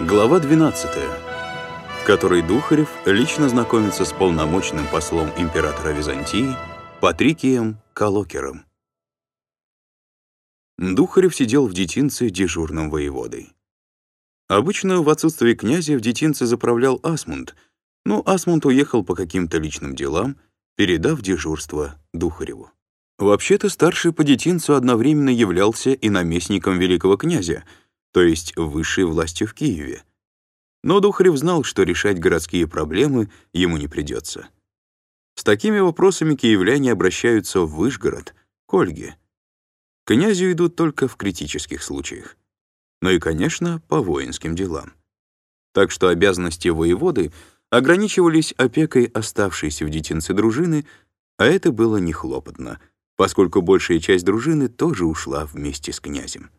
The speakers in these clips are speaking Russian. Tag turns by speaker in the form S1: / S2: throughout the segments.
S1: Глава 12, в которой Духарев лично знакомится с полномочным послом императора Византии Патрикием Калокером. Духарев сидел в детинце дежурным воеводой. Обычно в отсутствие князя в детинце заправлял Асмунд, но Асмунд уехал по каким-то личным делам, передав дежурство Духареву. Вообще-то старший по детинцу одновременно являлся и наместником великого князя — то есть высшей властью в Киеве. Но Духарев знал, что решать городские проблемы ему не придется. С такими вопросами киевляне обращаются в Вышгород, к Ольге. Князю идут только в критических случаях. Ну и, конечно, по воинским делам. Так что обязанности воеводы ограничивались опекой оставшейся в детинце дружины, а это было нехлопотно, поскольку большая часть дружины тоже ушла вместе с князем.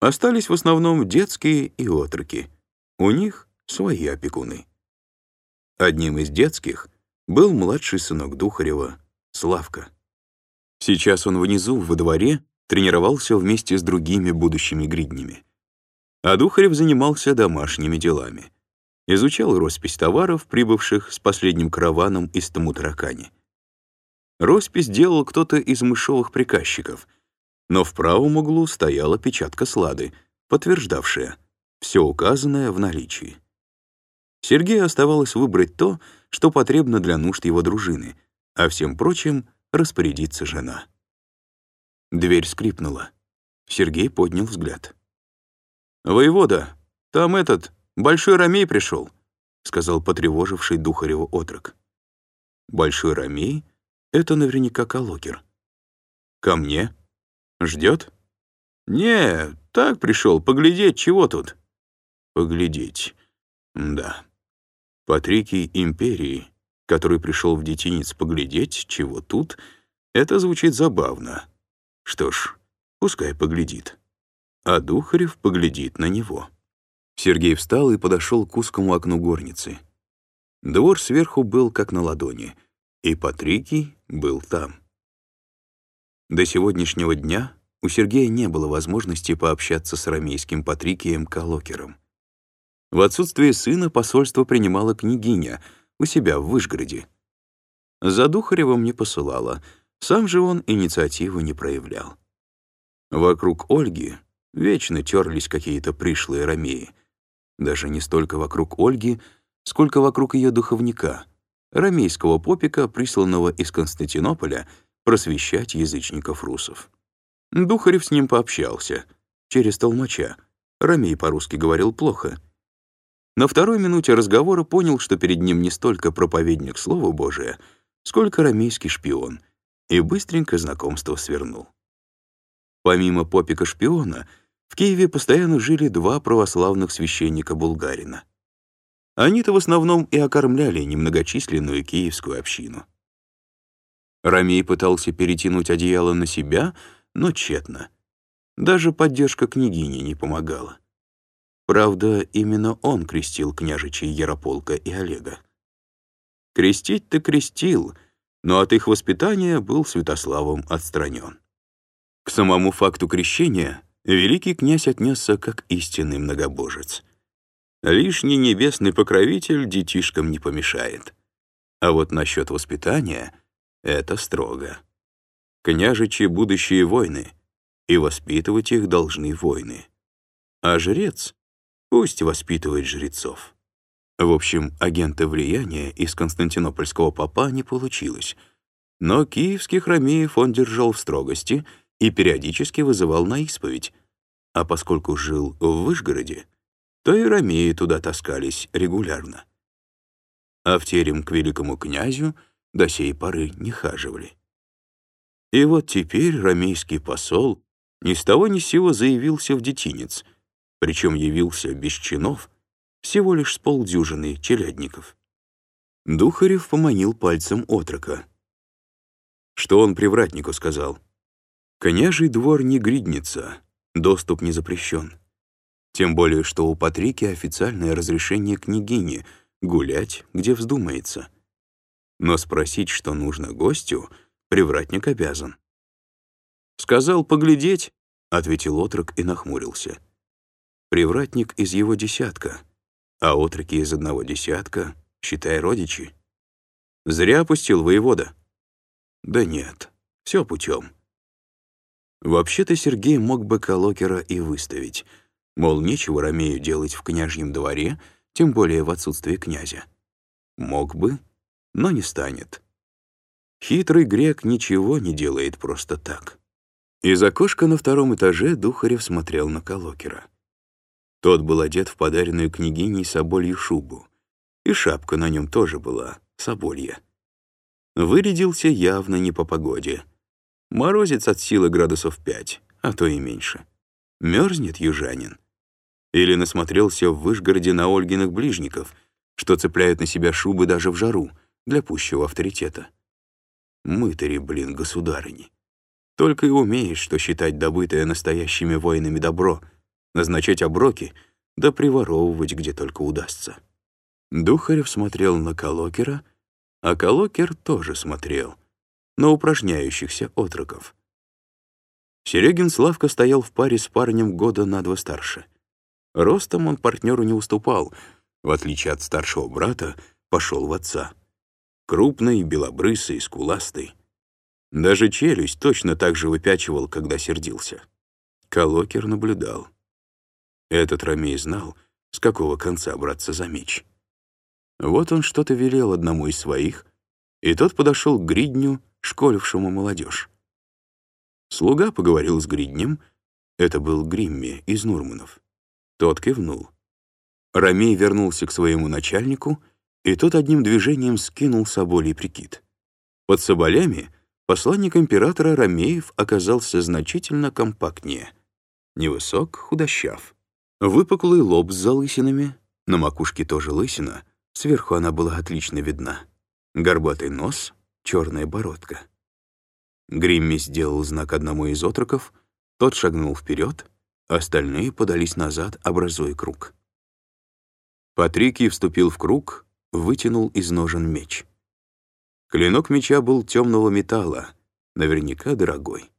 S1: Остались в основном детские и отроки. У них свои опекуны. Одним из детских был младший сынок Духарева, Славка. Сейчас он внизу, во дворе, тренировался вместе с другими будущими гриднями. А Духарев занимался домашними делами. Изучал роспись товаров, прибывших с последним караваном из Тамутаракани. Роспись делал кто-то из мышовых приказчиков — но в правом углу стояла печатка слады, подтверждавшая все указанное в наличии. Сергею оставалось выбрать то, что потребно для нужд его дружины, а всем прочим распорядится жена. Дверь скрипнула. Сергей поднял взгляд. «Воевода, там этот, Большой Ромей пришел», — сказал потревоживший Духареву отрок. «Большой Ромей — это наверняка Калокер». «Ко мне?» Ждет? Не, так пришел, поглядеть, чего тут. Поглядеть. Да. Патрикий империи, который пришел в детинец поглядеть, чего тут, это звучит забавно. Что ж, пускай поглядит. А Духарев поглядит на него. Сергей встал и подошел к узкому окну горницы. Двор сверху был как на ладони, и Патрикий был там. До сегодняшнего дня у Сергея не было возможности пообщаться с рамейским патрикием Калокером. В отсутствие сына посольство принимала княгиня у себя в Вышгороде. За Духаревым не посылала, сам же он инициативы не проявлял. Вокруг Ольги вечно терлись какие-то пришлые ромеи. Даже не столько вокруг Ольги, сколько вокруг ее духовника, ромейского попика, присланного из Константинополя — просвещать язычников русов. Духарев с ним пообщался, через толмача. Рамей по-русски говорил плохо. На второй минуте разговора понял, что перед ним не столько проповедник Слова Божия, сколько рамейский шпион, и быстренько знакомство свернул. Помимо попика-шпиона, в Киеве постоянно жили два православных священника Булгарина. Они-то в основном и окормляли немногочисленную киевскую общину. Рамей пытался перетянуть одеяло на себя, но тщетно. Даже поддержка княгини не помогала. Правда, именно он крестил княжичей Ярополка и Олега. Крестить-то крестил, но от их воспитания был Святославом отстранен. К самому факту крещения великий князь отнесся как истинный многобожец. Лишний небесный покровитель детишкам не помешает. А вот насчет воспитания — это строго. Княжичи — будущие войны, и воспитывать их должны войны. А жрец пусть воспитывает жрецов. В общем, агента влияния из константинопольского попа не получилось, но киевских ромеев он держал в строгости и периодически вызывал на исповедь, а поскольку жил в Вышгороде, то и ромеи туда таскались регулярно. А в терем к великому князю — до сей поры не хаживали. И вот теперь ромейский посол ни с того ни с сего заявился в детинец, причем явился без чинов, всего лишь с полдюжины челядников. Духарев поманил пальцем отрока. Что он привратнику сказал? «Княжий двор не гридница, доступ не запрещен. Тем более, что у Патрики официальное разрешение княгини гулять, где вздумается» но спросить, что нужно гостю, привратник обязан. «Сказал поглядеть», — ответил отрок и нахмурился. привратник из его десятка, а отроки из одного десятка, считай родичи. Зря опустил воевода. Да нет, все путем. Вообще-то Сергей мог бы Колокера и выставить, мол, нечего Ромею делать в княжьем дворе, тем более в отсутствие князя. Мог бы, но не станет. Хитрый грек ничего не делает просто так. Из окошка на втором этаже Духарев смотрел на Колокера. Тот был одет в подаренную княгиней соболью шубу, и шапка на нем тоже была соболья. Вырядился явно не по погоде. Морозец от силы градусов пять, а то и меньше. Мерзнет южанин. Или насмотрелся в Вышгороде на Ольгиных ближников, что цепляют на себя шубы даже в жару, для пущего авторитета. Мытари, блин, государыни. Только и умеешь, что считать добытое настоящими воинами добро, назначать оброки, да приворовывать где только удастся. Духарев смотрел на Колокера, а Колокер тоже смотрел на упражняющихся отроков. Серегин Славка стоял в паре с парнем года на два старше. Ростом он партнеру не уступал, в отличие от старшего брата, пошел в отца. Крупный, белобрысый, скуластый. Даже челюсть точно так же выпячивал, когда сердился. Колокер наблюдал. Этот Ромей знал, с какого конца браться за меч. Вот он что-то велел одному из своих, и тот подошел к гридню, школившему молодежь. Слуга поговорил с гриднем, это был Гримми из Нурманов. Тот кивнул. Ромей вернулся к своему начальнику, и тот одним движением скинул соболей прикид. Под соболями посланник императора Ромеев оказался значительно компактнее. Невысок, худощав. Выпуклый лоб с залысинами, на макушке тоже лысина, Сверху она была отлично видна. Горбатый нос, черная бородка. Гримми сделал знак одному из отроков, тот шагнул вперед, остальные подались назад, образуя круг. Патрикий вступил в круг, вытянул из ножен меч. Клинок меча был темного металла, наверняка дорогой.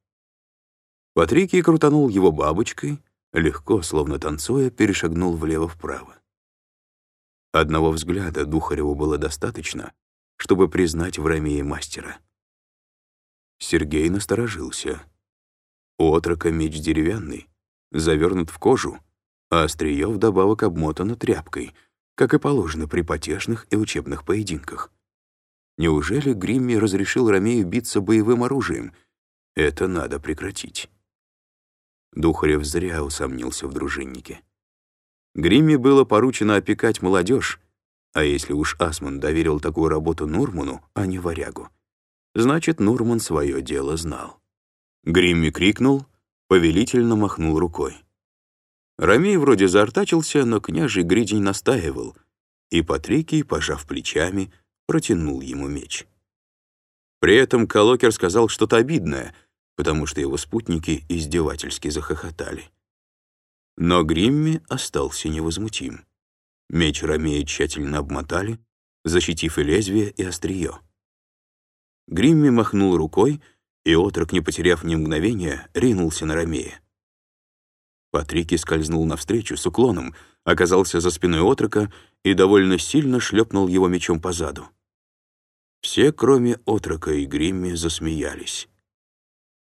S1: Патрикий крутанул его бабочкой, легко, словно танцуя, перешагнул влево-вправо. Одного взгляда Духареву было достаточно, чтобы признать в Ромее мастера. Сергей насторожился. У отрока меч деревянный, завернут в кожу, а острие вдобавок обмотано тряпкой, как и положено при потешных и учебных поединках. Неужели Гримми разрешил Ромею биться боевым оружием? Это надо прекратить. Духарев зря усомнился в дружиннике. Гримме было поручено опекать молодежь, а если уж Асман доверил такую работу Нурману, а не варягу, значит, Нурман свое дело знал. Гримми крикнул, повелительно махнул рукой. Ромей вроде заортачился, но княжий Гридень настаивал, и Патрикий, пожав плечами, протянул ему меч. При этом Колокер сказал что-то обидное, потому что его спутники издевательски захохотали. Но Гримми остался невозмутим. Меч Ромея тщательно обмотали, защитив и лезвие, и острие. Гримми махнул рукой, и отрок, не потеряв ни мгновения, ринулся на Ромея. Патрики скользнул навстречу с уклоном, оказался за спиной отрока и довольно сильно шлепнул его мечом по заду. Все, кроме отрока и Гримми, засмеялись.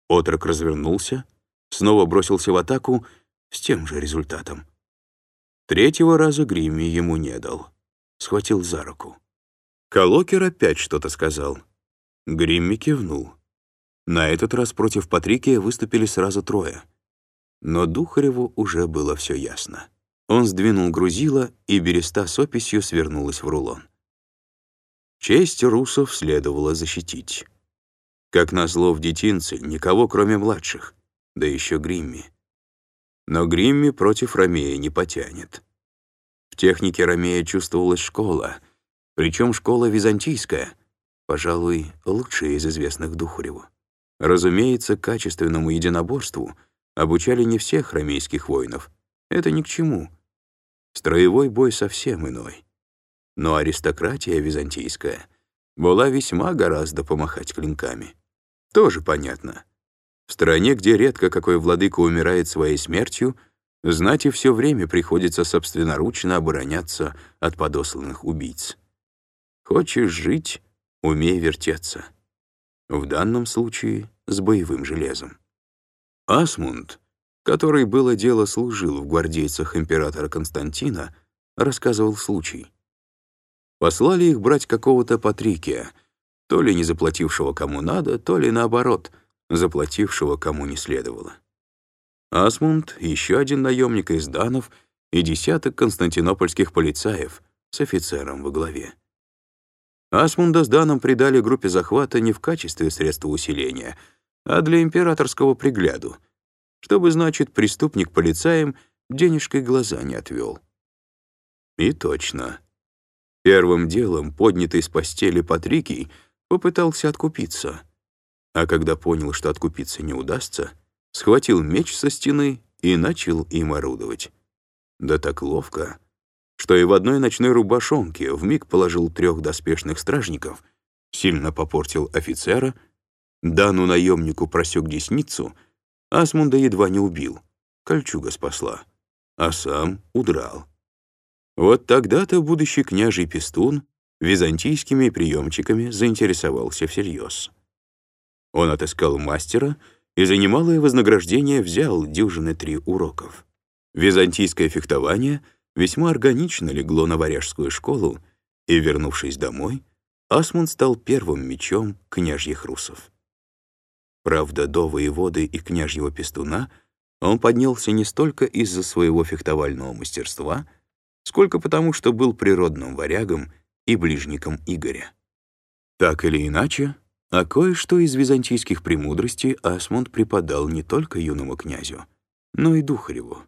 S1: Отрок развернулся, снова бросился в атаку с тем же результатом. Третьего раза Гримми ему не дал. Схватил за руку. Колокер опять что-то сказал. Гримми кивнул. На этот раз против Патрикия выступили сразу трое. Но Духареву уже было все ясно. Он сдвинул грузило, и береста с описью свернулась в рулон. Честь русов следовало защитить. Как назло в детинце, никого кроме младших, да еще Гримми. Но Гримми против Ромея не потянет. В технике Ромея чувствовалась школа, причем школа византийская, пожалуй, лучшая из известных Духареву. Разумеется, качественному единоборству обучали не всех ромейских воинов. Это ни к чему. Строевой бой совсем иной. Но аристократия византийская была весьма гораздо помахать клинками. Тоже понятно. В стране, где редко какой владыка умирает своей смертью, Знати все время приходится собственноручно обороняться от подосланных убийц. Хочешь жить — умей вертеться. В данном случае с боевым железом. Асмунд, который было дело служил в гвардейцах императора Константина, рассказывал случай. Послали их брать какого-то Патрикия, то ли не заплатившего кому надо, то ли наоборот, заплатившего кому не следовало. Асмунд, еще один наемник из Данов и десяток константинопольских полицаев с офицером во главе. Асмунда с Даном придали группе захвата не в качестве средства усиления, а для императорского пригляду, чтобы, значит, преступник полицаем денежкой глаза не отвел. И точно. Первым делом поднятый с постели Патрикий попытался откупиться, а когда понял, что откупиться не удастся, схватил меч со стены и начал им орудовать. Да так ловко, что и в одной ночной рубашонке вмиг положил трех доспешных стражников, сильно попортил офицера, Дану наемнику просек десницу, Асмунда едва не убил, кольчуга спасла, а сам удрал. Вот тогда-то будущий княжий Пестун византийскими приемчиками заинтересовался всерьез. Он отыскал мастера — и за немалое вознаграждение взял дюжины три уроков. Византийское фехтование весьма органично легло на варяжскую школу, и, вернувшись домой, Асмунд стал первым мечом княжьих русов. Правда, до воеводы и княжьего пестуна он поднялся не столько из-за своего фехтовального мастерства, сколько потому, что был природным варягом и ближником Игоря. Так или иначе, а кое-что из византийских премудростей Асмунд преподал не только юному князю, но и Духареву.